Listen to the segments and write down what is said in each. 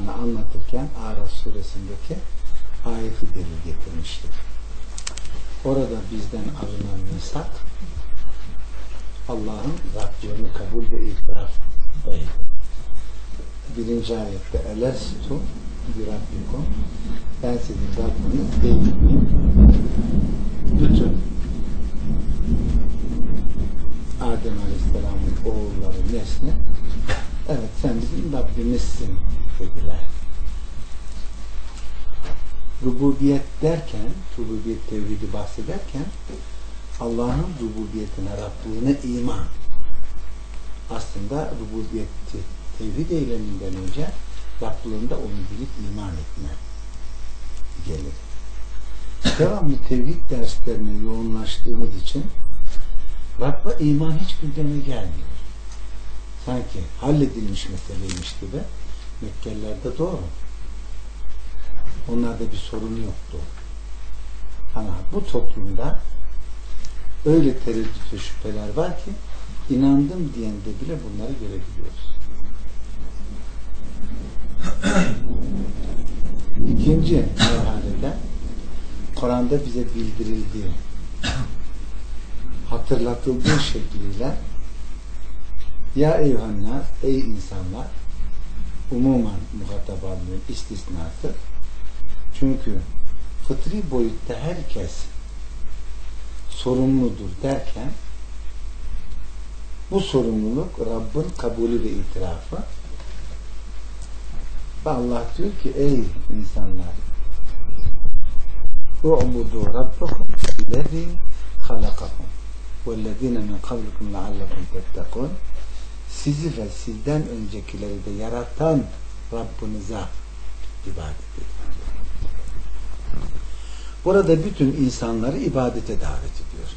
imanı anlatırken Araf suresindeki ayeti delil getirmiştik. Orada bizden alınan misak Allah'ın Rabbini kabul ve itiraf değil. Birinci ayette Elestu bir Rabbikum ben sizin Rabbiniz değil Bütün Adem Aleyhisselam'ın oğulları nesli evet sen bizim Rabbimizsin dediler. Rububiyet derken, rububiyet tevhidi bahsederken Allah'ın rububiyetine, Rabbine iman. Aslında rububiyeti tevhid eyleminden önce Rablığında onu bilip iman etme gelir. Devamlı tevhid derslerine yoğunlaştığımız için Rabb'a iman hiç gündeme gelmiyor. Sanki halledilmiş meseleymiş gibi Mekkelilerde doğru. Onlarda bir sorun yoktu. Ama bu toplumda öyle tereddüt ve şüpheler var ki inandım diyen de bile bunları görebiliyoruz. İkinci merhalede Kur'an'da bize bildirildiği hatırlatıldığı şekliyle ya eyhannas ey insanlar umuman muhatap alınıyor istisnası. Çünkü fıtri boyutta herkes sorumludur derken bu sorumluluk Rabbin kabulü ve itirafı. Ve Allah diyor ki ey insanlar u'budu rabbakum lezi halakakum vellezine min kablikum leallekum tettekun sizi ve sizden öncekileri de yaratan Rabbinize ibadet edin. Burada bütün insanları ibadete davet ediyor.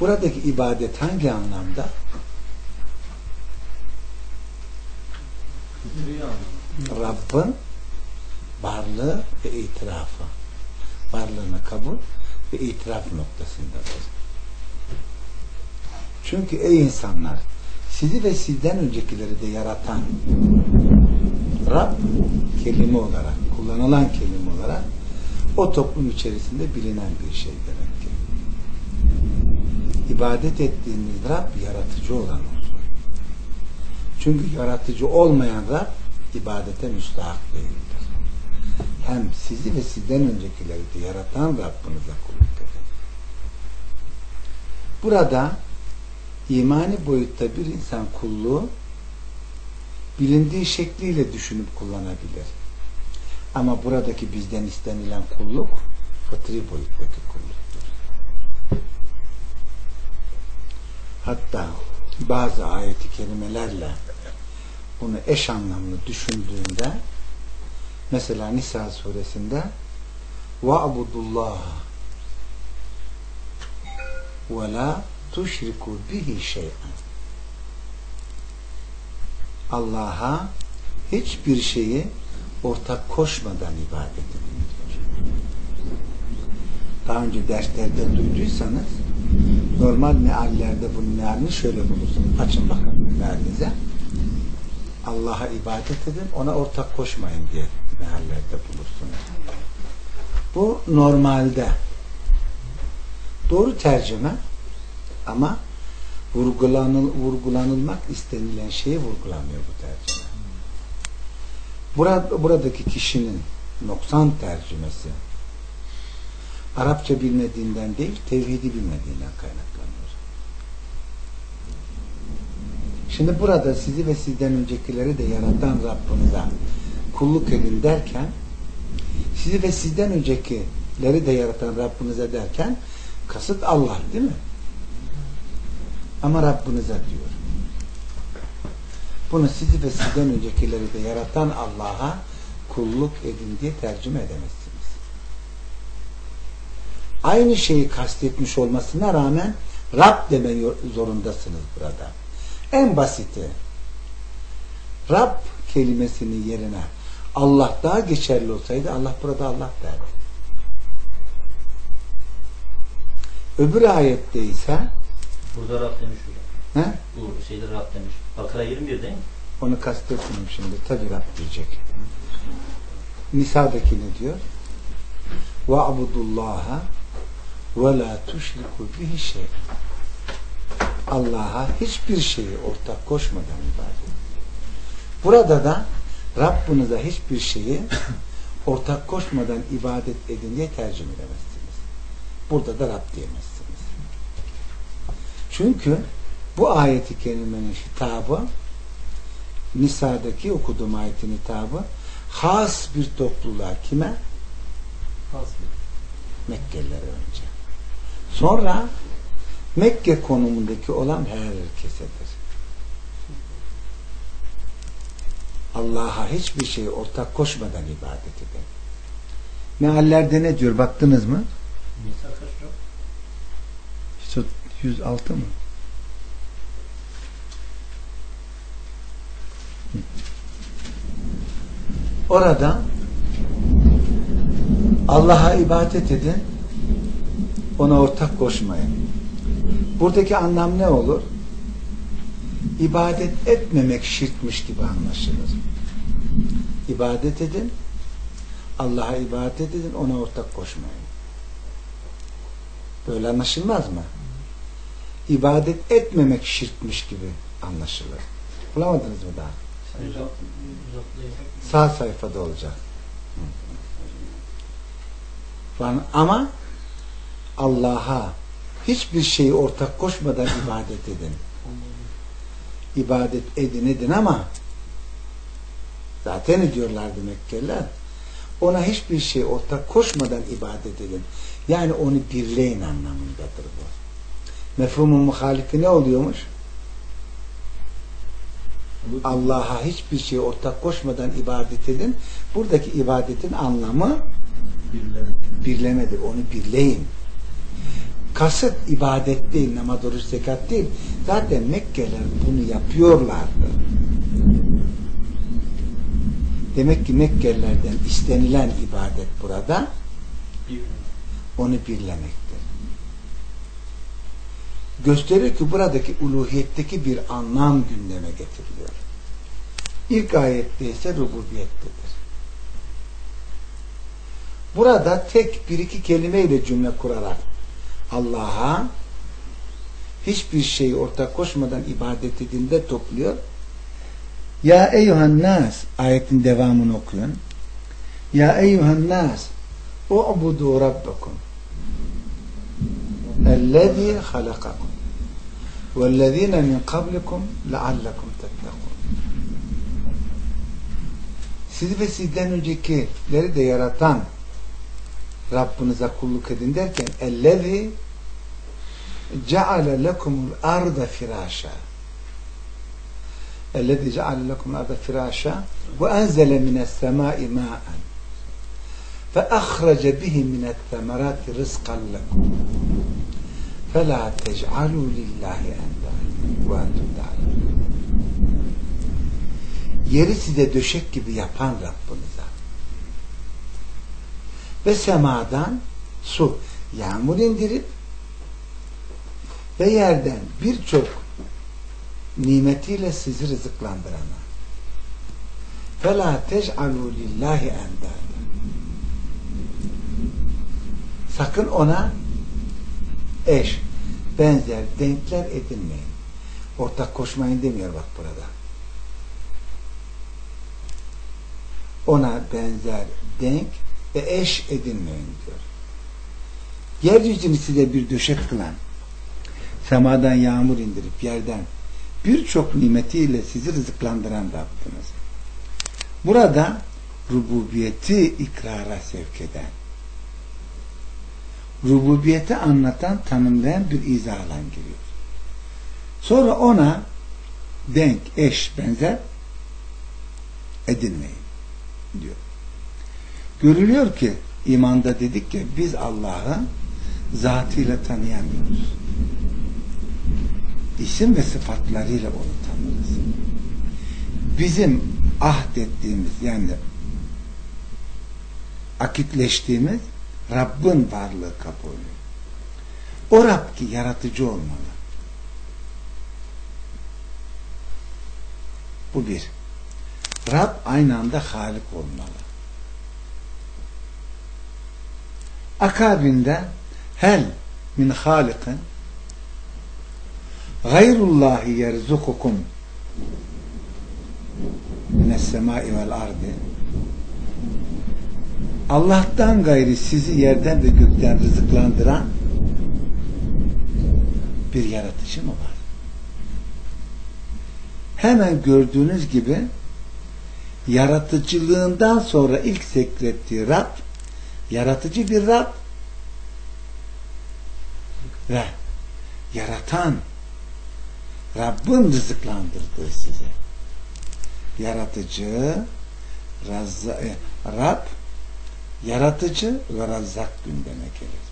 Buradaki ibadet hangi anlamda? Rabbin varlığı ve itirafı. Varlığını kabul ve itiraf noktasındadır. Çünkü ey insanlar sizi ve sizden öncekileri de yaratan Rab kelime olarak, kullanılan kelime olarak o toplum içerisinde bilinen bir şey demek ki. İbadet ettiğiniz Rab yaratıcı olan olsun. Çünkü yaratıcı olmayan Rab ibadete müstahak değildir. Hem sizi ve sizden öncekileri de yaratan Rabbinize kulluk edin. Burada imani boyutta bir insan kulluğu bilindiği şekliyle düşünüp kullanabilir. Ama buradaki bizden istenilen kulluk fıtri boyuttaki kulluktur. Hatta bazı ayeti kelimelerle bunu eş anlamlı düşündüğünde mesela Nisa suresinde وَعْبُدُ وَلَا tuşriku bihi şey'en Allah'a hiçbir şeyi ortak koşmadan ibadet edin. Daha önce derslerde duyduysanız normal meallerde bunun mealini şöyle bulursunuz. Açın bakın mealinize. Allah'a ibadet edin, ona ortak koşmayın diye meallerde bulursunuz. Bu normalde doğru tercüme ama vurgulanıl, vurgulanılmak istenilen şeyi vurgulamıyor bu tercüme. Burada, buradaki kişinin noksan tercümesi Arapça bilmediğinden değil, tevhidi bilmediğinden kaynaklanıyor. Şimdi burada sizi ve sizden öncekileri de yaratan Rabbinize kulluk edin derken sizi ve sizden öncekileri de yaratan Rabbinize derken kasıt Allah değil mi? Ama Rabbinize diyor. Bunu sizi ve sizden öncekileri de yaratan Allah'a kulluk edin diye tercüme edemezsiniz. Aynı şeyi kastetmiş olmasına rağmen Rab deme zorundasınız burada. En basiti Rab kelimesinin yerine Allah daha geçerli olsaydı Allah burada Allah derdi. Öbür ayette ise Burada Rab demiş hocam. he? Bu şeyde Rab demiş. Bakara 21 değil mi? Onu kastetmiyorum şimdi. Tabi Rab diyecek. Nisa'daki ne diyor? وَعْبُدُ ve la tuşriku bihi şey. Allah'a hiçbir şeyi ortak koşmadan ibadet. Burada da Rabbinize hiçbir şeyi ortak koşmadan ibadet edin diye tercüme edemezsiniz. Burada da Rab diyemezsiniz. Çünkü bu ayeti kerimenin hitabı Nisa'daki okuduğum ayetin hitabı has bir topluluğa kime? Has Mekkelilere önce. Sonra Mekke konumundaki olan herkesedir. Allah'a hiçbir şey ortak koşmadan ibadet edin. Meallerde ne diyor? Baktınız mı? 106 mı? Orada Allah'a ibadet edin ona ortak koşmayın. Buradaki anlam ne olur? İbadet etmemek şirkmiş gibi anlaşılır. İbadet edin Allah'a ibadet edin ona ortak koşmayın. Böyle anlaşılmaz mı? İbadet etmemek şirkmiş gibi anlaşılır. Bulamadınız mı daha? Sağ sayfada olacak. Ama Allah'a hiçbir şeyi ortak koşmadan ibadet edin. İbadet edin edin ama zaten ediyorlardı Mekkeliler. Ona hiçbir şey ortak koşmadan ibadet edin. Yani onu birleyin anlamındadır bu. Mefhumun muhalifi ne oluyormuş? Allah'a hiçbir şey ortak koşmadan ibadet edin. Buradaki ibadetin anlamı birleme. birlemedir. Onu birleyin kasıt ibadet değil, namaz, oruç, zekat değil. Zaten Mekkeler bunu yapıyorlardı. Demek ki Mekkelilerden istenilen ibadet burada onu birlemektir. Gösterir ki buradaki uluhiyetteki bir anlam gündeme getiriliyor. İlk ayette ise rububiyettedir. Burada tek bir iki kelimeyle cümle kurarak Allah'a hiçbir şeyi ortak koşmadan ibadet edinde topluyor. Ya eyyuhan nas ayetin devamını okuyun. Ya eyyuhan nas u'budu rabbakum ellezî halakakum vellezîne min kablikum leallekum tettekûn sizi ve sizden öncekileri de yaratan Rabbinize kulluk edin derken ellezî ceale lekumul arda firâşa ellezî ceale lekumul arda firâşa ve enzele mines semâi mâen fe ahrece bihi minet temerâti rızkan lekum فَلَا تَجْعَلُوا لِلّٰهِ اَنْدَارٍ وَاَنْتُمْ Yeri size döşek gibi yapan Rabbinize ve semadan su, yağmur indirip ve yerden birçok nimetiyle sizi rızıklandırana. فَلَا تَجْعَلُوا لِلّٰهِ اَنْدَادًا Sakın ona eş, benzer, denkler edinmeyin. Ortak koşmayın demiyor bak burada. Ona benzer, denk ve eş edinmeyin diyor. Yeryüzünü size bir döşek kılan, semadan yağmur indirip yerden birçok nimetiyle sizi rızıklandıran Rabbiniz. Burada rububiyeti ikrara sevk eden, rububiyeti anlatan, tanımlayan bir izalan giriyor. Sonra ona denk, eş, benzer edinmeyin diyor. Görülüyor ki imanda dedik ki biz Allah'ı zatıyla tanıyamıyoruz. İsim ve sıfatlarıyla onu tanırız. Bizim ahdettiğimiz yani akitleştiğimiz Rabbin varlığı kabulü. O Rab ki yaratıcı olmalı. Bu bir. Rab aynı anda Halik olmalı. Akabinde hel min halikin gayrullahi yerzukukum mines semai vel ardi Allah'tan gayri sizi yerden ve gökten rızıklandıran bir yaratıcı mı var? Hemen gördüğünüz gibi yaratıcılığından sonra ilk zikrettiği Rab yaratıcı bir Rab ve yaratan Rabbin rızıklandırdığı size yaratıcı Razza, e, Rab yaratıcı ve razzak gündeme gelir.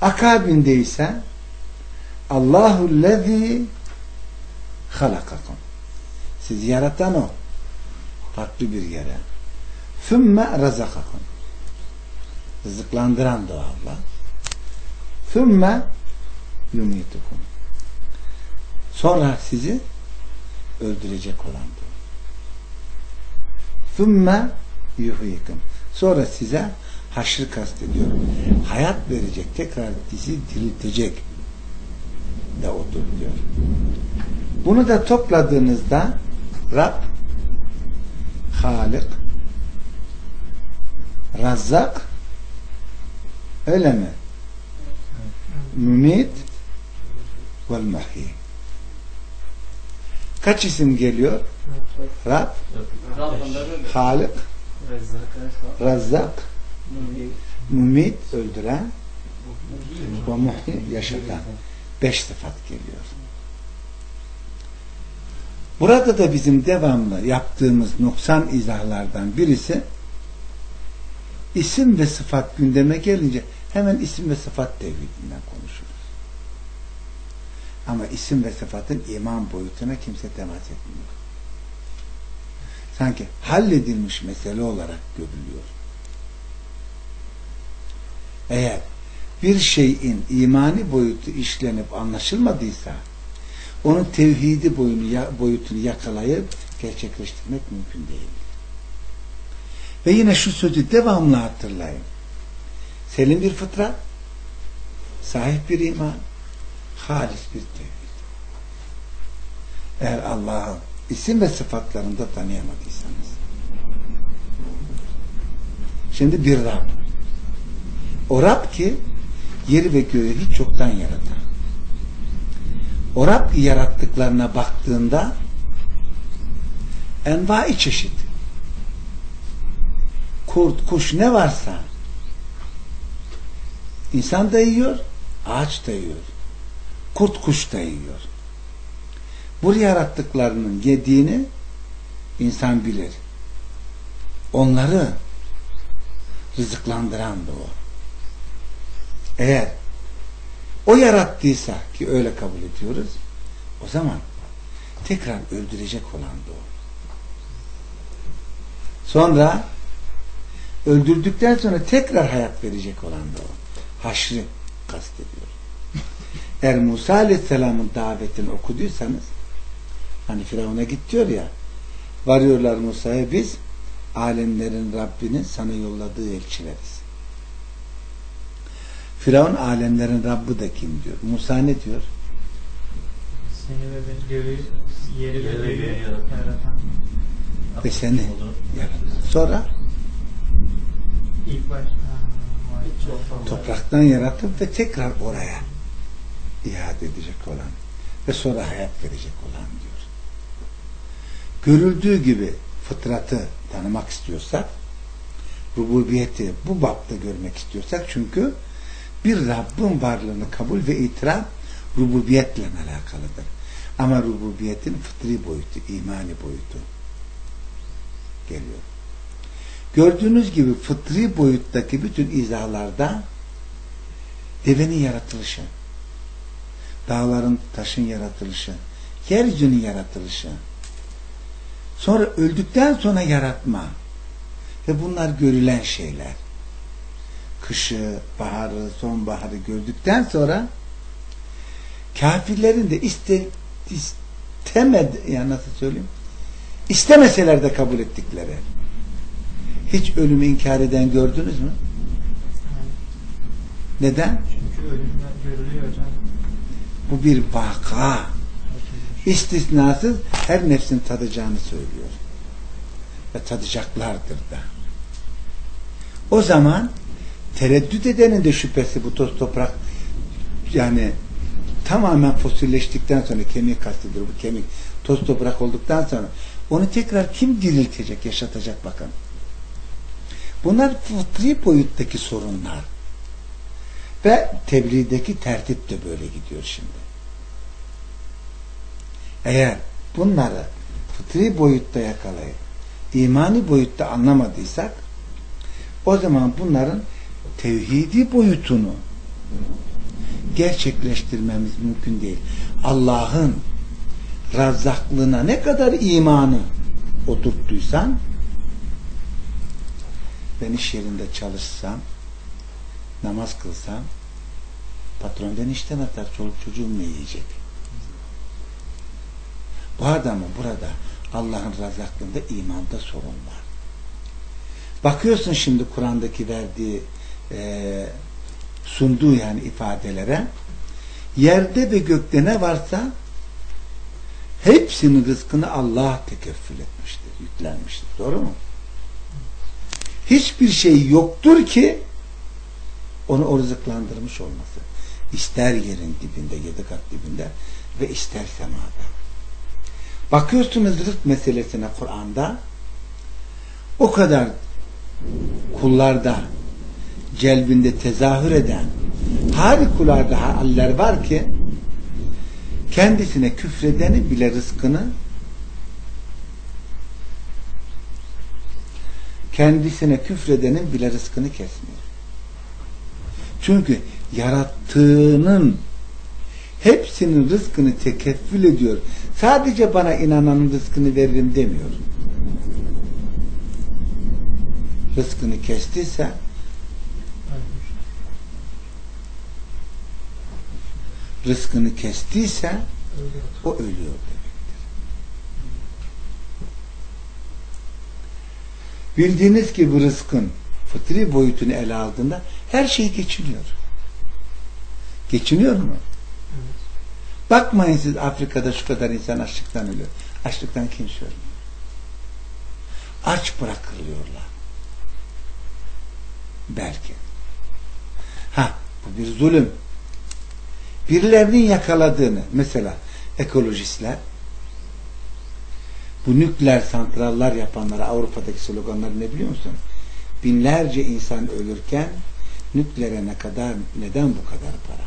Akabinde ise Allahu lezi halakakum. Siz yaratan o. Farklı bir yere. Fümme razakakum. Rızıklandıran da Allah. Fümme yumitukum. Sonra sizi öldürecek olan da. Fümme yuhyikum. Sonra size haşrı kastediyor. Hayat verecek, tekrar dizi diriltecek de odur diyor. Bunu da topladığınızda Rab, Halik, Razzak öyle mi? Mümit vel muhyi. Kaç isim geliyor? Rab, Halik, Razzak, Mümit öldüren ve muhyi yaşatan. Beş sıfat geliyor. Burada da bizim devamlı yaptığımız noksan izahlardan birisi isim ve sıfat gündeme gelince hemen isim ve sıfat tevhidinden konuşuruz. Ama isim ve sıfatın iman boyutuna kimse temas etmiyor. Sanki halledilmiş mesele olarak görülüyor. Eğer bir şeyin imani boyutu işlenip anlaşılmadıysa onun tevhidi boyutunu yakalayıp gerçekleştirmek mümkün değil. Ve yine şu sözü devamlı hatırlayın. Selim bir fıtrat, sahip bir iman, halis bir tevhid. Eğer Allah'ı isim ve sıfatlarında tanıyamadıysanız. Şimdi bir Rab. O Rab ki yeri ve göğü hiç çoktan yaratan. O Rab yarattıklarına baktığında envai çeşit kurt, kuş ne varsa insan da yiyor, ağaç da yiyor. Kurt kuş da yiyor. Bu yarattıklarının yediğini insan bilir. Onları rızıklandıran da o. Eğer o yarattıysa ki öyle kabul ediyoruz o zaman tekrar öldürecek olan da o. Sonra öldürdükten sonra tekrar hayat verecek olan da o. Haşrı kastediyor. Eğer Musa Aleyhisselam'ın davetini okuduysanız hani Firavun'a git diyor ya varıyorlar Musa'ya biz alemlerin Rabbinin sana yolladığı elçileriz. Firavun alemlerin Rabbi de kim diyor. Musa ne diyor? Seni ve beni göğü, yeri ve göğü yaratan. Ve seni yaratan. Sonra İlk baş. Ha, vay. topraktan yaratıp ve tekrar oraya iade edecek olan ve sonra hayat verecek olan diyor. Görüldüğü gibi fıtratı tanımak istiyorsak rububiyeti bu bapta görmek istiyorsak çünkü bir Rabbin varlığını kabul ve itiraf rububiyetle alakalıdır. Ama rububiyetin fıtri boyutu, imani boyutu geliyor. Gördüğünüz gibi fıtri boyuttaki bütün izahlarda devenin yaratılışı, dağların, taşın yaratılışı, yeryüzünün yaratılışı, sonra öldükten sonra yaratma ve bunlar görülen şeyler kışı, baharı, sonbaharı gördükten sonra kafirlerin de iste, temed yani nasıl söyleyeyim istemeseler de kabul ettikleri. Hiç ölümü inkar eden gördünüz mü? Neden? çünkü ölümler görülüyor hocam. Bu bir vaka. İstisnasız her nefsin tadacağını söylüyor. Ve tadacaklardır da. O zaman tereddüt edenin de şüphesi bu toz toprak yani tamamen fosilleştikten sonra kemik kastedilir bu kemik toz toprak olduktan sonra onu tekrar kim diriltecek, yaşatacak bakın. Bunlar fıtri boyuttaki sorunlar. Ve tebliğdeki tertip de böyle gidiyor şimdi. Eğer bunları fıtri boyutta yakalayıp imani boyutta anlamadıysak o zaman bunların tevhidi boyutunu gerçekleştirmemiz mümkün değil. Allah'ın razzaklığına ne kadar imanı oturttuysan ben iş yerinde çalışsam namaz kılsam patron beni işten atar çoluk çocuğum ne yiyecek? Bu adamın burada Allah'ın razzaklığında imanda sorun var. Bakıyorsun şimdi Kur'an'daki verdiği e, sunduğu yani ifadelere yerde ve gökte ne varsa hepsinin rızkını Allah tekeffül etmiştir, yüklenmiştir. Doğru mu? Hiçbir şey yoktur ki onu o rızıklandırmış olması. İster yerin dibinde, yedi kat dibinde ve ister semada. Bakıyorsunuz rızk meselesine Kur'an'da o kadar kullarda celbinde tezahür eden harikulade haller var ki kendisine küfredeni bile rızkını kendisine küfredenin bile rızkını kesmiyor. Çünkü yarattığının hepsinin rızkını tekeffül ediyor. Sadece bana inananın rızkını veririm demiyor. Rızkını kestiyse rızkını kestiyse o ölüyor demektir. Bildiğiniz gibi rızkın fıtri boyutunu ele aldığında her şey geçiniyor. Geçiniyor mu? Bakmayın siz Afrika'da şu kadar insan açlıktan ölüyor. Açlıktan kimse ölmüyor. Aç bırakılıyorlar. Belki. Ha bu bir zulüm. Birilerinin yakaladığını mesela ekolojistler bu nükleer santrallar yapanlara Avrupa'daki sloganlar ne biliyor musun? Binlerce insan ölürken nükleere ne kadar neden bu kadar para?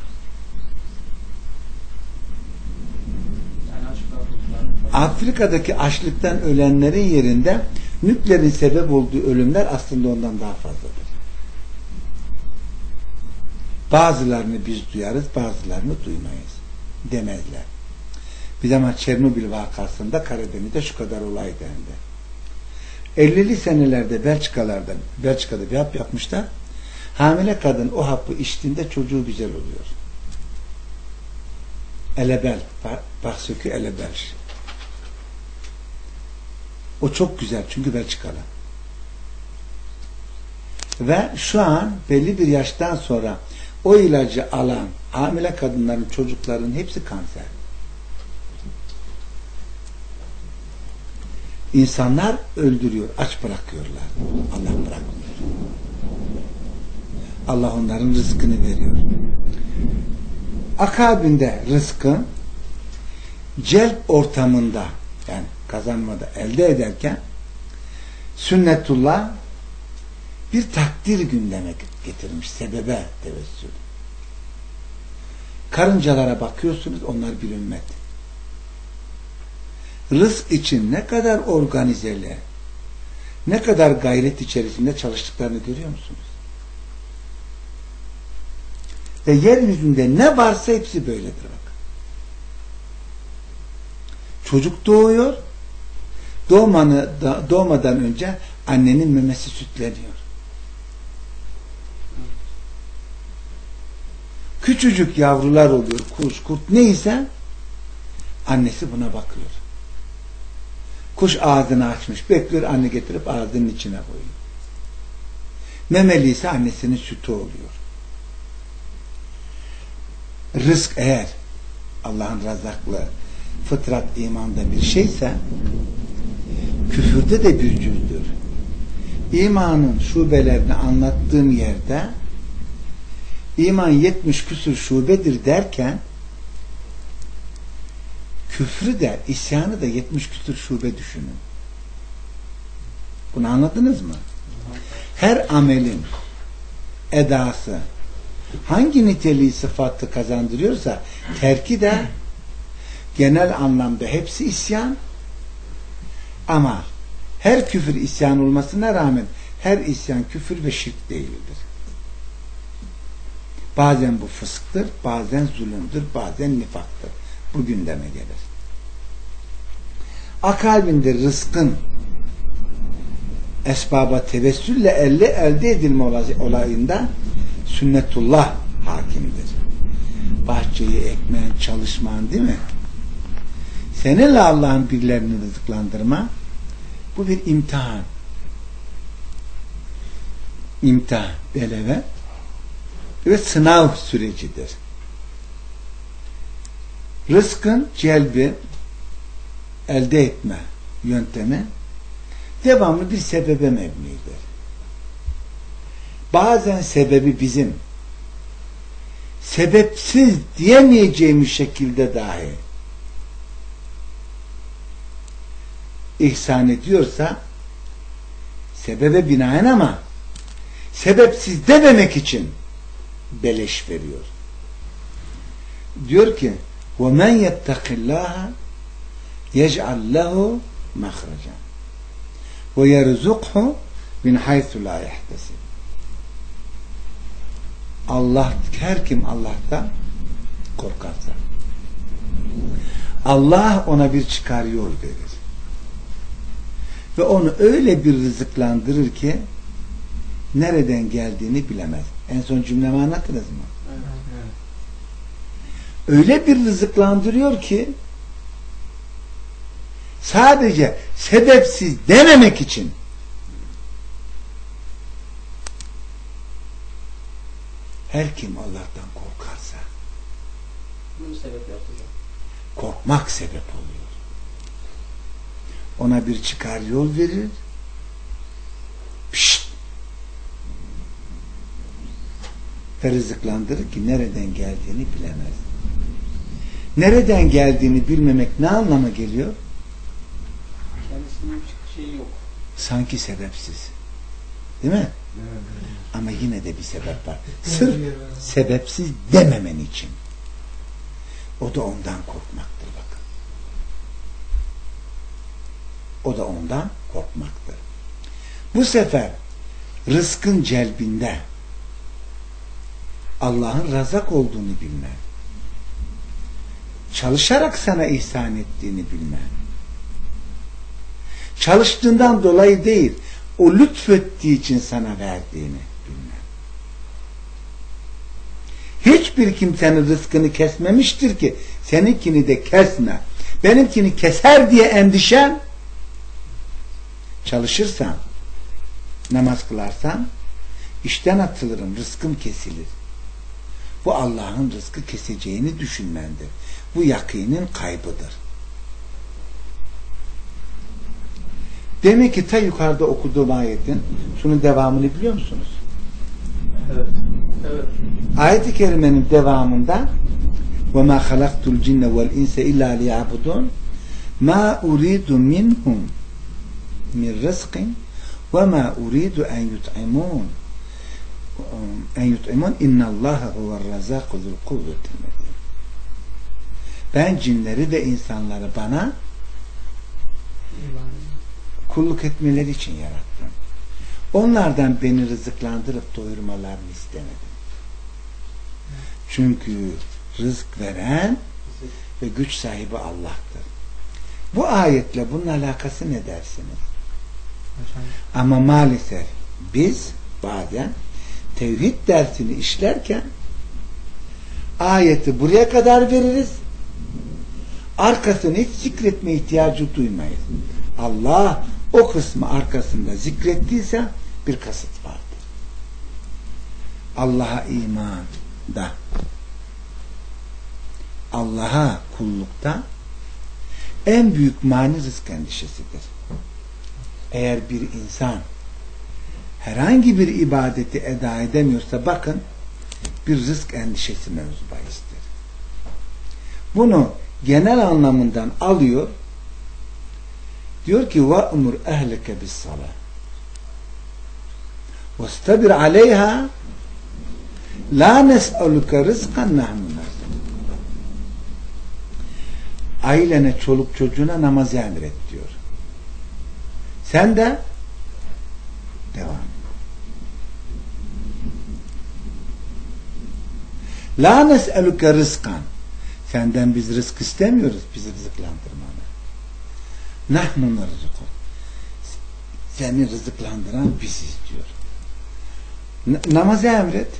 Yani açıklar Afrika'daki açlıktan ölenlerin yerinde nükleerin sebep olduğu ölümler aslında ondan daha fazladır. Bazılarını biz duyarız, bazılarını duymayız. Demezler. Bir zaman Çernobil vakasında Karadeniz'de şu kadar olay dendi. 50'li senelerde Belçikalarda, Belçika'da bir hap yapmışlar. Hamile kadın o hapı içtiğinde çocuğu güzel oluyor. Elebel, Baksökü Elebel. O çok güzel çünkü Belçikalı. Ve şu an belli bir yaştan sonra o ilacı alan hamile kadınların çocukların hepsi kanser. İnsanlar öldürüyor, aç bırakıyorlar. Allah bırakmıyor. Allah onların rızkını veriyor. Akabinde rızkı celp ortamında yani kazanmada elde ederken sünnetullah bir takdir gündeme getirmiş. Sebebe tevessül. Karıncalara bakıyorsunuz onlar bir ümmet. Rızk için ne kadar organizeli, ne kadar gayret içerisinde çalıştıklarını görüyor musunuz? Ve yeryüzünde ne varsa hepsi böyledir. Çocuk doğuyor, doğmanı, doğmadan önce annenin memesi sütleniyor. Küçücük yavrular oluyor, kuş, kurt neyse Annesi buna bakıyor. Kuş ağzını açmış. Bekliyor anne getirip ağzının içine koyuyor. Memeli ise annesinin sütü oluyor. Rızk eğer Allah'ın razaklığı fıtrat imanda bir şeyse küfürde de bir cüzdür. İmanın şubelerini anlattığım yerde iman 70 küsur şubedir derken küfrü de isyanı da 70 küsur şube düşünün. Bunu anladınız mı? Her amelin edası hangi niteliği sıfatı kazandırıyorsa terki de genel anlamda hepsi isyan ama her küfür isyan olmasına rağmen her isyan küfür ve şirk değildir. Bazen bu fısktır, bazen zulümdür, bazen nifaktır. Bu gündeme gelir. Akalbinde rızkın esbaba tevessülle elde, elde edilme olayında sünnetullah hakimdir. Bahçeyi ekmen, çalışman değil mi? Seninle Allah'ın birilerini rızıklandırma bu bir imtihan. İmtihan, beleve ve sınav sürecidir. Rızkın celbi elde etme yöntemi devamlı bir sebebe mebnidir. Bazen sebebi bizim sebepsiz diyemeyeceğimiz şekilde dahi ihsan ediyorsa sebebe binaen ama sebepsiz dememek için beleş veriyor. Diyor ki وَمَنْ يَتَّقِ اللّٰهَ يَجْعَلْ لَهُ مَخْرَجًا وَيَرْزُقْهُ مِنْ حَيْثُ لَا يَحْتَسِبْ Allah, her kim Allah'tan korkarsa Allah ona bir çıkar yol verir. Ve onu öyle bir rızıklandırır ki nereden geldiğini bilemez. En son cümlemi anlattınız mı? Evet. Öyle bir rızıklandırıyor ki sadece sebepsiz dememek için her kim Allah'tan korkarsa Bunu sebep yapacağım. korkmak sebep oluyor. Ona bir çıkar yol verir. Pişt. Ve rızıklandırır ki nereden geldiğini bilemez. Nereden geldiğini bilmemek ne anlama geliyor? Kendisinin bir şeyi yok. Sanki sebepsiz. Değil mi? Ama yine de bir sebep var. Sırf sebepsiz dememen için. O da ondan korkmaktır bakın. O da ondan korkmaktır. Bu sefer rızkın celbinde Allah'ın razak olduğunu bilmen, çalışarak sana ihsan ettiğini bilmen, çalıştığından dolayı değil, o lütfettiği için sana verdiğini bilmen. Hiçbir kimsenin rızkını kesmemiştir ki seninkini de kesme. Benimkini keser diye endişen çalışırsan namaz kılarsan işten atılırım, rızkım kesilir. Bu Allah'ın rızkı keseceğini düşünmendir. Bu yakinin kaybıdır. Demek ki ta yukarıda okuduğum ayetin şunun devamını biliyor musunuz? Evet. Evet. Ayet-i kerimenin devamında وَمَا خَلَقْتُ الْجِنَّ وَالْاِنْسَ اِلَّا لِيَعْبُدُونَ مَا اُرِيدُ مِنْهُمْ min rızkin ve ma uridu en yut'imun en yut'imun innallaha huvel razakul kuvvetil ben cinleri de insanları bana kulluk etmeleri için yarattım. Onlardan beni rızıklandırıp doyurmalarını istemedim. Çünkü rızık veren ve güç sahibi Allah'tır. Bu ayetle bunun alakası ne dersiniz? Ama maalesef biz bazen tevhid dersini işlerken ayeti buraya kadar veririz. arkasını hiç zikretme ihtiyacı duymayız. Allah o kısmı arkasında zikrettiyse bir kasıt vardır. Allah'a iman da Allah'a kullukta en büyük mani rızk endişesidir. Eğer bir insan herhangi bir ibadeti eda edemiyorsa bakın bir rızk endişesi mevzu. Bunu genel anlamından alıyor diyor ki ehleke bis salah vestabir aleyha la nes'aluka rızkan nahnu ailene, çoluk çocuğuna namazı emret diyor. Sen de devam. La nes'eluke rızkan. Senden biz rızk istemiyoruz. Bizi rızıklandırmanı. Nahnu rızıkun. Seni rızıklandıran biziz diyor. N namazı emret.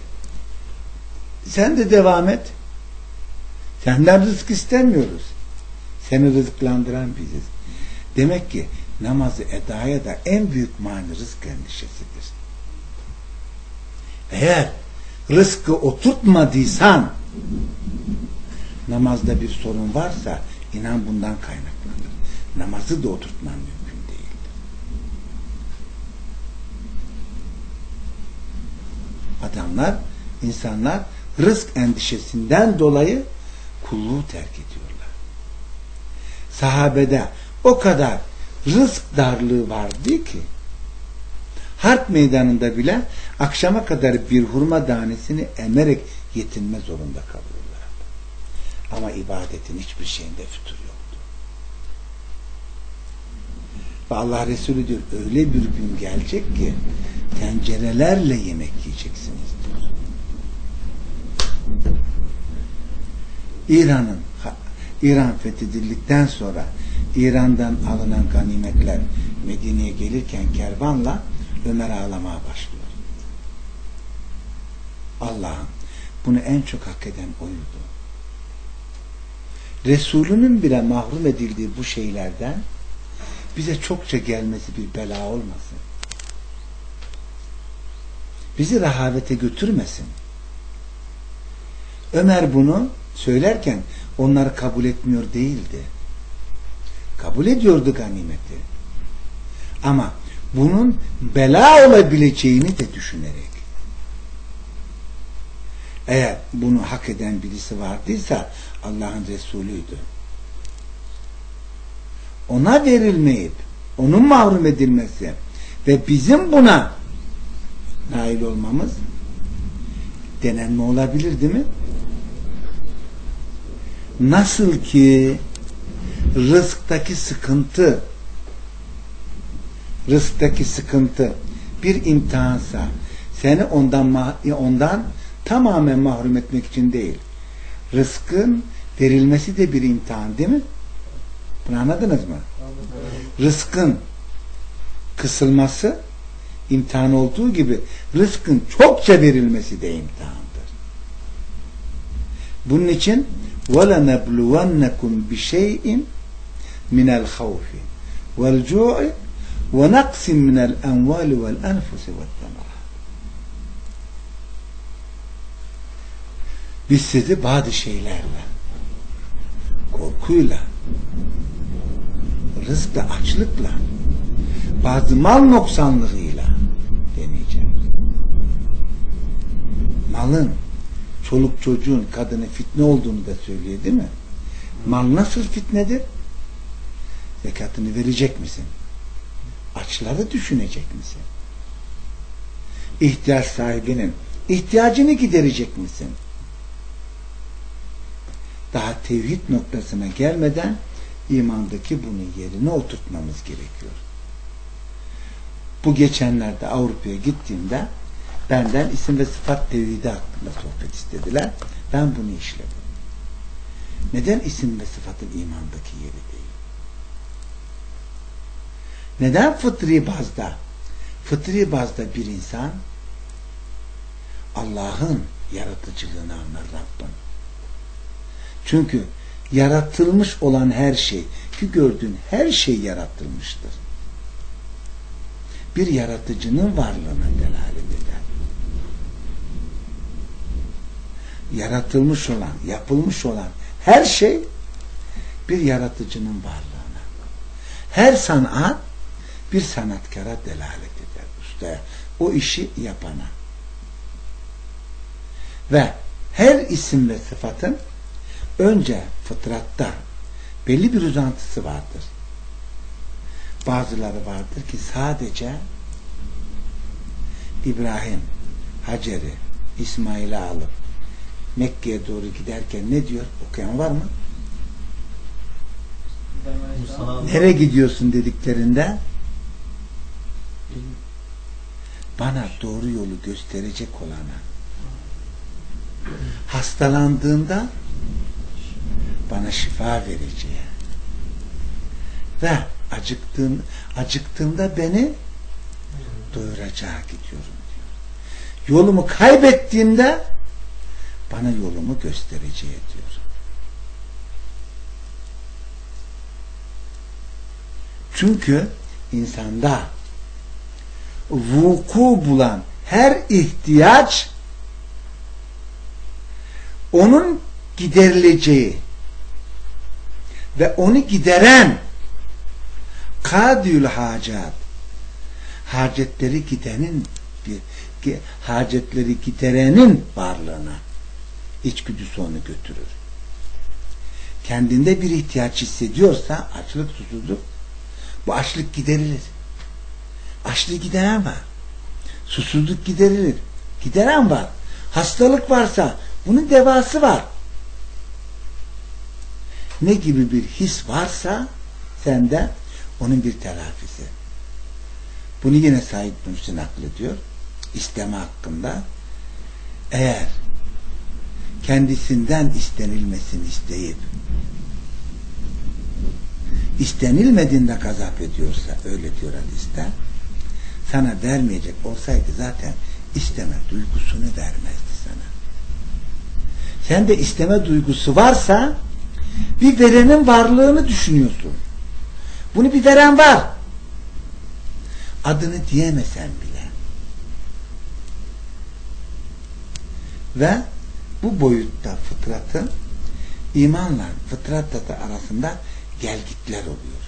Sen de devam et. Senden rızk istemiyoruz. Seni rızıklandıran biziz. Demek ki namazı edaya da en büyük mani rızk endişesidir. Eğer rızkı oturtmadıysan namazda bir sorun varsa inan bundan kaynaklanır. Namazı da oturtman mümkün değil. Adamlar, insanlar rızk endişesinden dolayı kulluğu terk ediyorlar. Sahabede o kadar rızk darlığı vardı ki harp meydanında bile akşama kadar bir hurma tanesini emerek yetinme zorunda kalıyorlardı. Ama ibadetin hiçbir şeyinde fütur yoktu. Ve Allah Resulü diyor öyle bir gün gelecek ki tencerelerle yemek yiyeceksiniz diyor. İran'ın İran fethedildikten sonra İran'dan alınan ganimetler Medine'ye gelirken kervanla Ömer ağlamaya başlıyor. Allah'ım bunu en çok hak eden oydu. Resulünün bile mahrum edildiği bu şeylerden bize çokça gelmesi bir bela olmasın. Bizi rahavete götürmesin. Ömer bunu söylerken onları kabul etmiyor değildi. Kabul ediyordu ganimeti. Ama bunun bela olabileceğini de düşünerek eğer bunu hak eden birisi vardıysa Allah'ın Resulüydü. Ona verilmeyip onun mahrum edilmesi ve bizim buna nail olmamız denenme olabilir değil mi? Nasıl ki rızktaki sıkıntı rızktaki sıkıntı bir imtihansa seni ondan ondan tamamen mahrum etmek için değil. Rızkın verilmesi de bir imtihan değil mi? Bunu anladınız mı? Rızkın kısılması imtihan olduğu gibi rızkın çokça verilmesi de imtihandır. Bunun için وَلَنَبْلُوَنَّكُمْ بِشَيْءٍ مِنَ الْخَوْفِ وَالْجُوعِ وَنَقْسٍ مِنَ الْاَنْوَالِ وَالْاَنْفُسِ وَالثَّمَرَاتِ Biz sizi bazı şeylerle korkuyla rızkla, açlıkla bazı mal noksanlığıyla deneyeceğiz. Malın çoluk çocuğun kadını fitne olduğunu da söylüyor değil mi? Mal nasıl fitnedir? Zekatını verecek misin? Açları düşünecek misin? İhtiyaç sahibinin ihtiyacını giderecek misin? Daha tevhid noktasına gelmeden imandaki bunu yerine oturtmamız gerekiyor. Bu geçenlerde Avrupa'ya gittiğimde benden isim ve sıfat tevhidi hakkında sohbet istediler. Ben bunu işledim. Neden isim ve sıfatın imandaki yeri değil? Neden fıtri bazda? Fıtri bazda bir insan Allah'ın yaratıcılığını anlar Rabbim. Çünkü yaratılmış olan her şey ki gördüğün her şey yaratılmıştır. Bir yaratıcının varlığına delalet eder. Yaratılmış olan, yapılmış olan her şey bir yaratıcının varlığına. Her sanat bir sanatkara delalet eder ustaya. O işi yapana. Ve her isim ve sıfatın önce fıtratta belli bir uzantısı vardır. Bazıları vardır ki sadece İbrahim Hacer'i İsmail'e alıp Mekke'ye doğru giderken ne diyor? Okuyan var mı? Nereye gidiyorsun dediklerinde bana doğru yolu gösterecek olana hastalandığında bana şifa vereceği ve acıktığım, acıktığımda beni doyuracağı gidiyorum diyor. Yolumu kaybettiğimde bana yolumu göstereceği diyor. Çünkü insanda vuku bulan her ihtiyaç onun giderileceği ve onu gideren kadül hacat hacetleri gidenin bir hacetleri giderenin varlığına içgüdüsü onu götürür. Kendinde bir ihtiyaç hissediyorsa açlık susuzluk bu açlık giderilir. Açlığı gideren var. Susuzluk giderilir. Gideren var. Hastalık varsa bunun devası var. Ne gibi bir his varsa sende onun bir telafisi. Bunu yine Said Nursi naklediyor. İsteme hakkında eğer kendisinden istenilmesini isteyip istenilmediğinde gazap ediyorsa öyle diyor hadiste sana vermeyecek olsaydı zaten isteme duygusunu vermezdi sana. Sen de isteme duygusu varsa bir verenin varlığını düşünüyorsun. Bunu bir veren var. Adını diyemesen bile. Ve bu boyutta fıtratın imanla fıtratla da arasında gelgitler oluyor.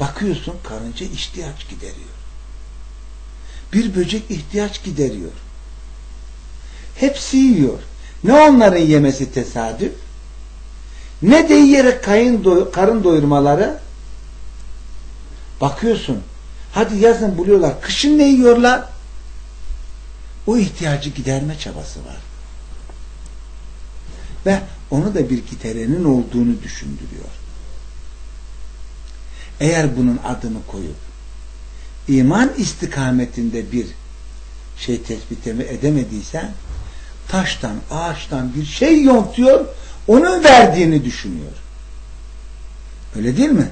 Bakıyorsun karınca ihtiyaç gideriyor. Bir böcek ihtiyaç gideriyor. Hepsi yiyor. Ne onların yemesi tesadüf, ne de yiyerek kayın doy karın doyurmaları. Bakıyorsun, hadi yazın buluyorlar, kışın ne yiyorlar? O ihtiyacı giderme çabası var. Ve onu da bir giderenin olduğunu düşündürüyor. Eğer bunun adını koyup iman istikametinde bir şey tespit edemediyse taştan, ağaçtan bir şey yontuyor, onun verdiğini düşünüyor. Öyle değil mi?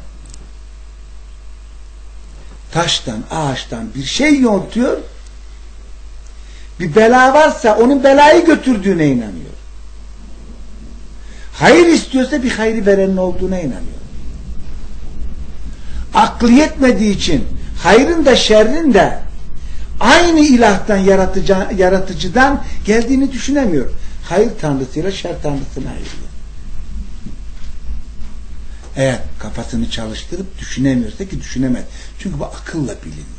Taştan, ağaçtan bir şey yontuyor, bir bela varsa onun belayı götürdüğüne inanıyor. Hayır istiyorsa bir hayrı verenin olduğuna inanıyor. Aklı yetmediği için hayrın da şerrin de aynı ilahtan yaratıcı, yaratıcıdan geldiğini düşünemiyor. Hayır tanrısıyla şer tanrısını ayırıyor. Eğer kafasını çalıştırıp düşünemiyorsa ki düşünemez. Çünkü bu akılla bilinmiyor.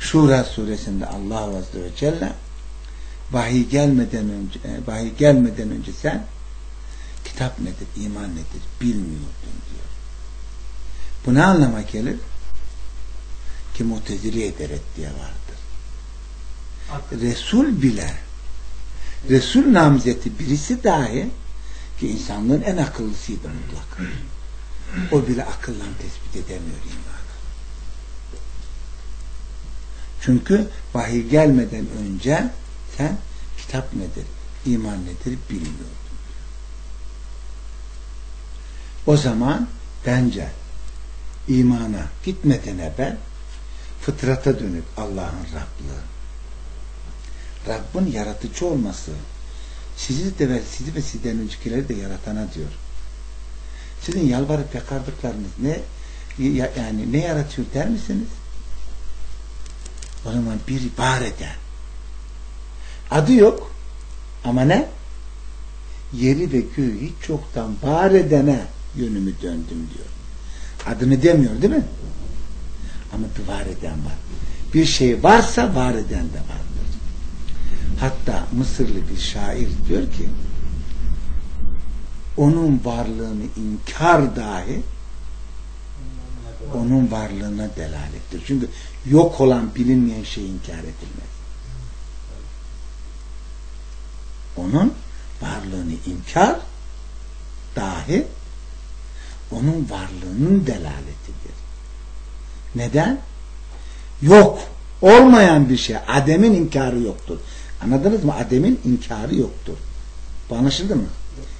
Şura suresinde Allah Azze ve Celle vahiy gelmeden önce e, vahiy gelmeden önce sen kitap nedir, iman nedir bilmiyordun diyor. Bu ne anlama gelir? Ki mutezili ederek diye vardır. Resul bile Resul namzeti birisi dahi ki insanlığın en akıllısıydı mutlak. O bile akıllan tespit edemiyor imanı. Çünkü vahiy gelmeden önce sen kitap nedir, iman nedir bilmiyordun. O zaman bence imana gitmeden evvel fıtrata dönük Allah'ın Rablığı, Rabbin yaratıcı olması, sizi de ve sizi ve sizden öncekileri de yaratana diyor. Sizin yalvarıp yakardıklarınız ne ya- yani ne yaratıyor der misiniz? O zaman bir var eden. Adı yok ama ne? Yeri ve göğü hiç çoktan var edene yönümü döndüm diyor. Adını demiyor değil mi? Ama var eden var. Bir şey varsa var eden de vardır. Hatta Mısırlı bir şair diyor ki onun varlığını inkar dahi onun varlığına delalettir. Çünkü yok olan bilinmeyen şey inkar edilmez. Onun varlığını inkar dahi onun varlığının delaletidir. Neden? Yok. Olmayan bir şey. Ademin inkarı yoktur. Anladınız mı? Ademin inkarı yoktur. Bu anlaşıldı mı?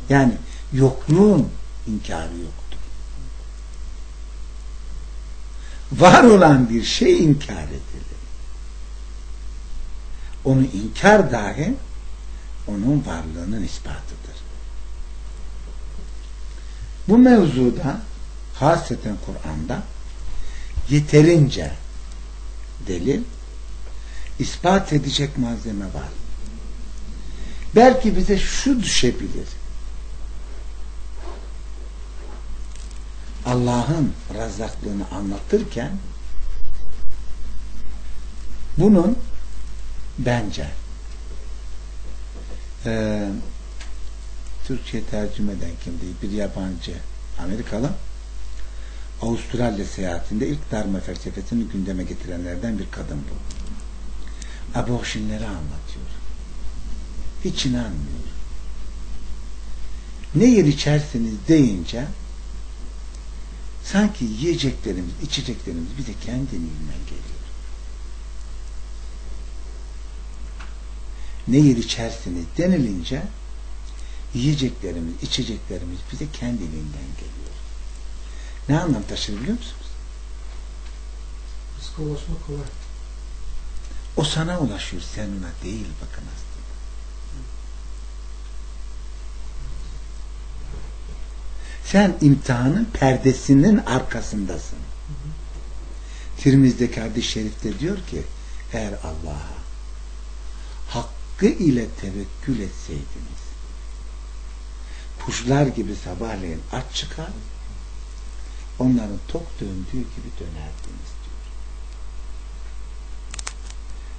Yani yokluğun inkarı yoktur. Var olan bir şey inkar edilir. Onu inkar dahi onun varlığının ispatıdır. Bu mevzuda hasreten Kur'an'da yeterince delil ispat edecek malzeme var. Belki bize şu düşebilir. Allah'ın razzaklığını anlatırken bunun bence e, Türkçe tercüme eden kim değil bir yabancı Amerikalı Avustralya seyahatinde ilk darma felsefesini gündeme getirenlerden bir kadın bu. Aborjinleri anlatıyor. Hiç inanmıyor. Ne yer içersiniz deyince sanki yiyeceklerimiz, içeceklerimiz bize kendiliğinden geliyor. Ne yer içersiniz denilince yiyeceklerimiz, içeceklerimiz bize kendiliğinden geliyor. Ne anlam taşır biliyor musunuz? Rızka ulaşmak kolay. O sana ulaşıyor, sen ona değil bakın aslında. Sen imtihanın perdesinin arkasındasın. Tirmiz'deki hadis-i şerifte diyor ki eğer Allah'a hakkı ile tevekkül etseydiniz kuşlar gibi sabahleyin aç çıkar onların tok döndüğü gibi dönerdiniz diyor.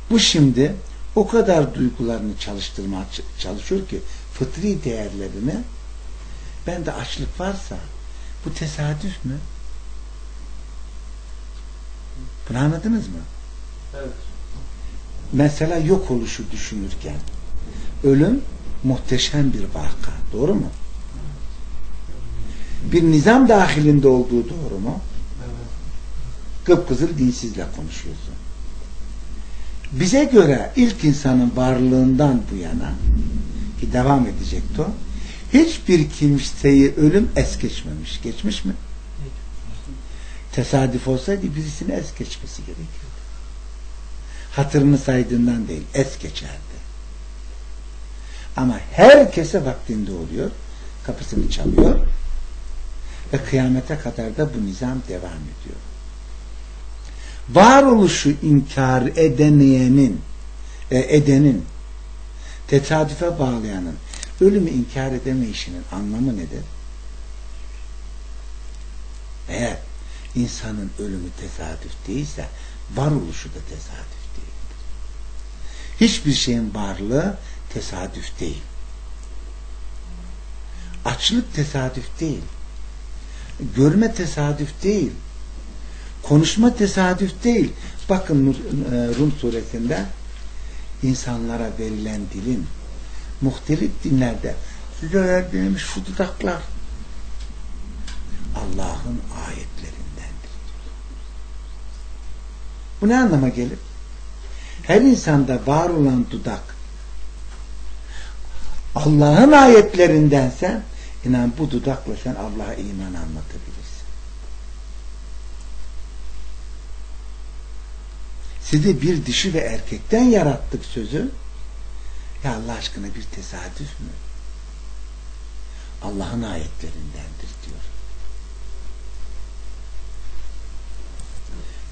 Bu şimdi o kadar duygularını çalıştırmaya çalışıyor ki fıtri değerlerini ben de açlık varsa bu tesadüf mü? Bunu anladınız mı? Evet. Mesela yok oluşu düşünürken ölüm muhteşem bir vaka. Doğru mu? Bir nizam dahilinde olduğu doğru mu? Kıpkızıl dinsizle konuşuyorsun. Bize göre ilk insanın varlığından bu yana ki devam edecekti o hiçbir kimseyi ölüm es geçmemiş. Geçmiş mi? Tesadüf olsaydı birisini es geçmesi gerekiyordu. Hatırını saydığından değil, es geçerdi. Ama herkese vaktinde oluyor. Kapısını çalıyor. Ve kıyamete kadar da bu nizam devam ediyor. Varoluşu inkar edemeyenin, e, edenin, tesadüfe bağlayanın, ölümü inkar edemeyişinin anlamı nedir? Eğer insanın ölümü tesadüf değilse varoluşu da tesadüf değildir. Hiçbir şeyin varlığı tesadüf değil. Açlık tesadüf değil. Görme tesadüf değil. Konuşma tesadüf değil. Bakın Rum suresinde insanlara verilen dilin muhtelif dinlerde size verdiğimiz şu dudaklar Allah'ın ayetlerindendir. Bu ne anlama gelir? Her insanda var olan dudak Allah'ın ayetlerindense inan bu dudakla sen Allah'a iman anlatabilirsin. Sizi bir dişi ve erkekten yarattık sözü Ya Allah aşkına bir tesadüf mü? Allah'ın ayetlerindendir diyor.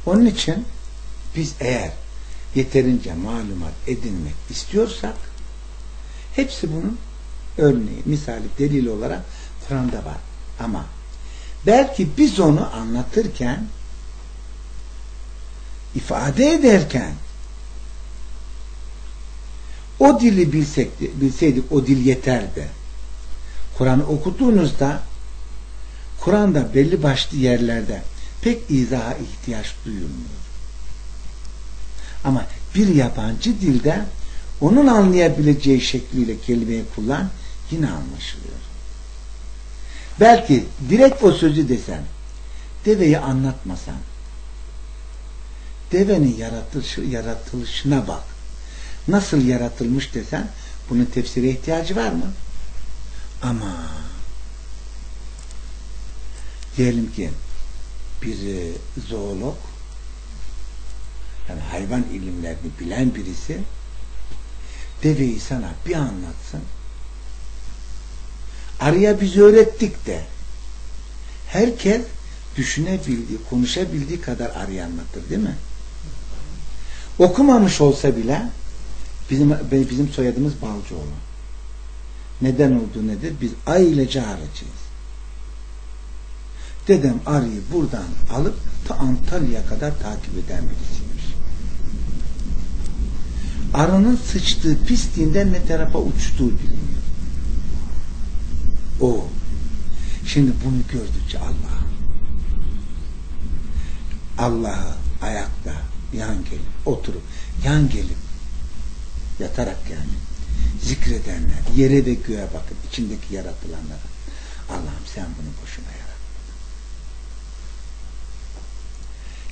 Onun için biz eğer yeterince malumat edinmek istiyorsak hepsi bunun örneği, misali, delil olarak Kur'an'da var. Ama belki biz onu anlatırken ifade ederken o dili bilsek, bilseydik o dil yeterdi. Kur'an'ı okuduğunuzda Kur'an'da belli başlı yerlerde pek izaha ihtiyaç duyulmuyor. Ama bir yabancı dilde onun anlayabileceği şekliyle kelimeyi kullan yine anlaşılıyor. Belki direkt o sözü desen deveyi anlatmasan devenin yaratılışı, yaratılışına bak. Nasıl yaratılmış desen bunun tefsire ihtiyacı var mı? Ama diyelim ki bir e, zoolog yani hayvan ilimlerini bilen birisi deveyi sana bir anlatsın araya biz öğrettik de herkes düşünebildiği, konuşabildiği kadar araya anlatır değil mi? Okumamış olsa bile bizim bizim soyadımız Balcıoğlu. Neden olduğu nedir? Biz ailece aracıyız. Dedem arıyı buradan alıp ta Antalya'ya kadar takip eden birisiymiş. Arının sıçtığı pisliğinden ne tarafa uçtuğu biliniyor. O. Şimdi bunu gördükçe Allah Allah'ı ayakta yan gelip oturup yan gelip yatarak yani zikredenler yere ve göğe bakıp içindeki yaratılanlara Allah'ım sen bunu boşuna yarattın.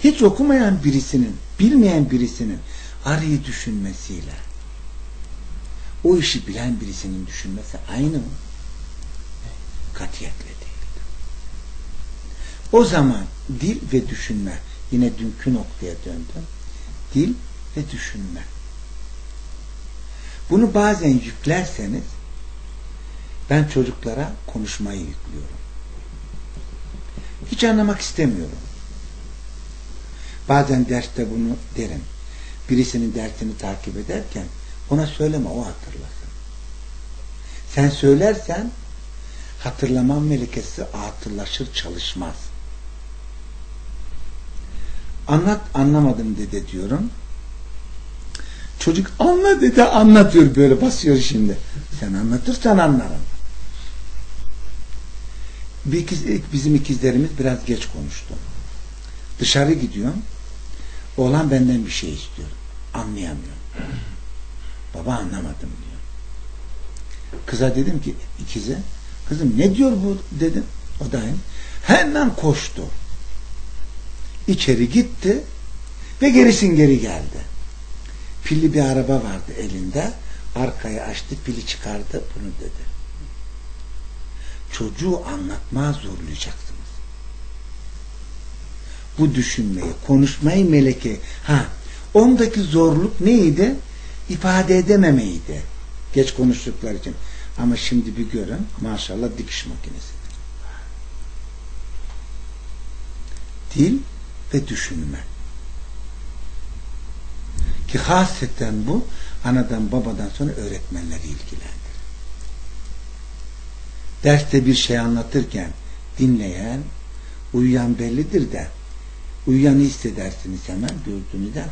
Hiç okumayan birisinin, bilmeyen birisinin arayı düşünmesiyle o işi bilen birisinin düşünmesi aynı mı? Katiyetle değildir. O zaman dil ve düşünme yine dünkü noktaya döndüm. Dil ve düşünme. Bunu bazen yüklerseniz ben çocuklara konuşmayı yüklüyorum. Hiç anlamak istemiyorum. Bazen derste bunu derim. Birisinin dersini takip ederken ona söyleme o hatırlasın. Sen söylersen hatırlama melekesi hatırlaşır çalışmaz. Anlat anlamadım dede diyorum. Çocuk anla dedi anlatıyor böyle basıyor şimdi. Sen anlatırsan anlarım. Bir ikiz, bizim ikizlerimiz biraz geç konuştu. Dışarı gidiyorum. Oğlan benden bir şey istiyor. Anlayamıyorum. Baba anlamadım diyor. Kıza dedim ki ikize kızım ne diyor bu dedim. O da hemen koştu. İçeri gitti ve gerisin geri geldi. Pilli bir araba vardı elinde. Arkayı açtı, pili çıkardı. Bunu dedi. Çocuğu anlatmaya zorlayacaksınız. Bu düşünmeyi, konuşmayı meleke. Ha, ondaki zorluk neydi? İfade edememeydi. Geç konuştukları için. Ama şimdi bir görün, maşallah dikiş makinesi. Dil ve düşünme. Ki hasreten bu anadan babadan sonra öğretmenleri ilgilendirir. Derste bir şey anlatırken dinleyen, uyuyan bellidir de uyuyanı hissedersiniz hemen gördüğünüzde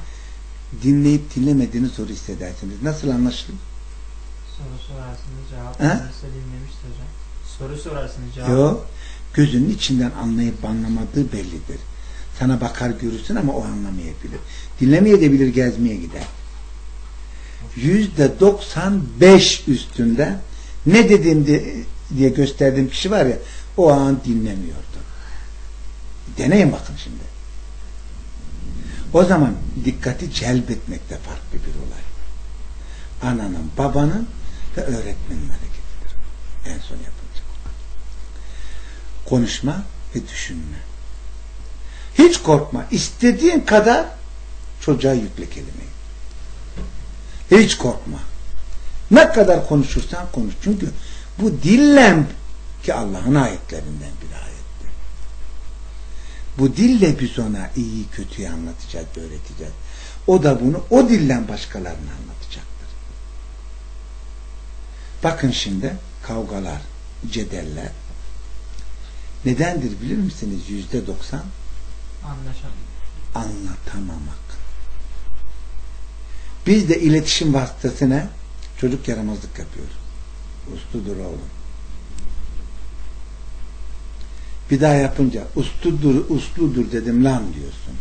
dinleyip dinlemediğini zor hissedersiniz. Nasıl anlaşılır? Soru sorarsınız cevap verirse dinlemiştir hocam. Soru sorarsınız cevap. Yok. Gözünün içinden anlayıp anlamadığı bellidir. Sana bakar görürsün ama o anlamayabilir. Dinlemeye de bilir gezmeye gider. Yüzde 95 üstünde ne dedim diye gösterdiğim kişi var ya o an dinlemiyordu. Deneyin bakın şimdi. O zaman dikkati celbetmek de farklı bir olay. Ananın, babanın ve öğretmenin hareketidir. En son yapılacak olan. Konuşma ve düşünme. Hiç korkma. İstediğin kadar çocuğa yükle kelimeyi. Hiç korkma. Ne kadar konuşursan konuş. Çünkü bu dille ki Allah'ın ayetlerinden bir ayettir. Bu dille biz ona iyi kötüyü anlatacağız, öğreteceğiz. O da bunu o dillen başkalarına anlatacaktır. Bakın şimdi kavgalar, cedeller nedendir bilir misiniz? Yüzde doksan anlatamamak. Biz de iletişim vasıtasına çocuk yaramazlık yapıyoruz. Usludur oğlum. Bir daha yapınca usludur, usludur dedim lan diyorsun.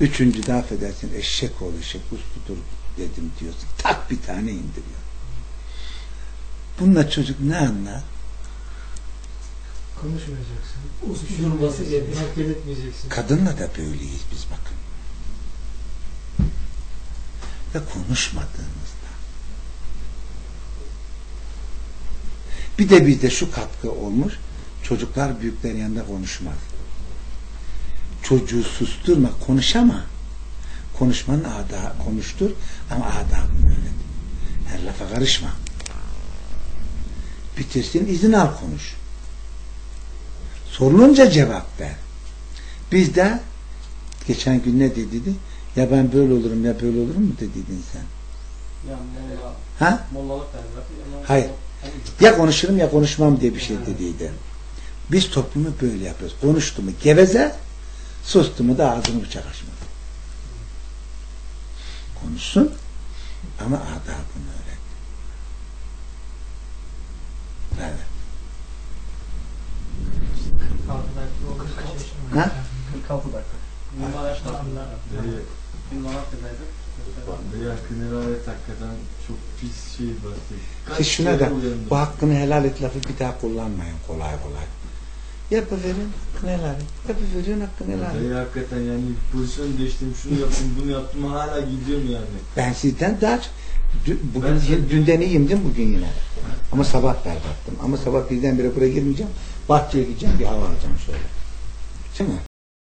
Üçüncü de affedersin eşek oğlu eşek usludur dedim diyorsun. Tak bir tane indiriyor. Bununla çocuk ne anlar? Konuşmayacaksın. Durması gerekiyor. Hareket etmeyeceksin. Kadınla da böyleyiz biz bakın. Ve konuşmadığımızda. Bir de bizde şu katkı olmuş. Çocuklar büyüklerin yanında konuşmaz. Çocuğu susturma, konuşama. Konuşmanın ada konuştur ama adabını öğret. Her lafa karışma. Bitirsin izin al konuş. Sorulunca cevap ver. Bizde geçen gün ne dedi? Ya ben böyle olurum ya böyle olurum mu dediydin sen? Ya molla, Ha? mollalık derler. Hayır. mollalık- Ya konuşurum ya konuşmam diye bir şey dediydi. Biz toplumu böyle yapıyoruz. Konuştu mu geveze, sustu mu da ağzını bıçak açmaz. Konuşsun ama adabını öğret. Evet. 46 dakika oldu. şaşırmadım. Ha? 46 dakika. Bir Malatya'daydık. Veya kınaret hakikaten çok pis şey bahsettik. Siz şuna da bu hakkını helal et lafı bir daha kullanmayın kolay kolay. Yapıverin hakkını helal et. Yapıverin hakkını helal et. Veya hakikaten yani pozisyon değiştim, şunu yaptım, bunu yaptım hala gidiyorum yani. Ben sizden daha çok- dü- bugün Ben dünden iyiyimdim bugün yine. Ama sabah berbattım. Ama sabah birdenbire buraya girmeyeceğim. Bahçeye gideceğim bir hava alacağım şöyle. Değil mi?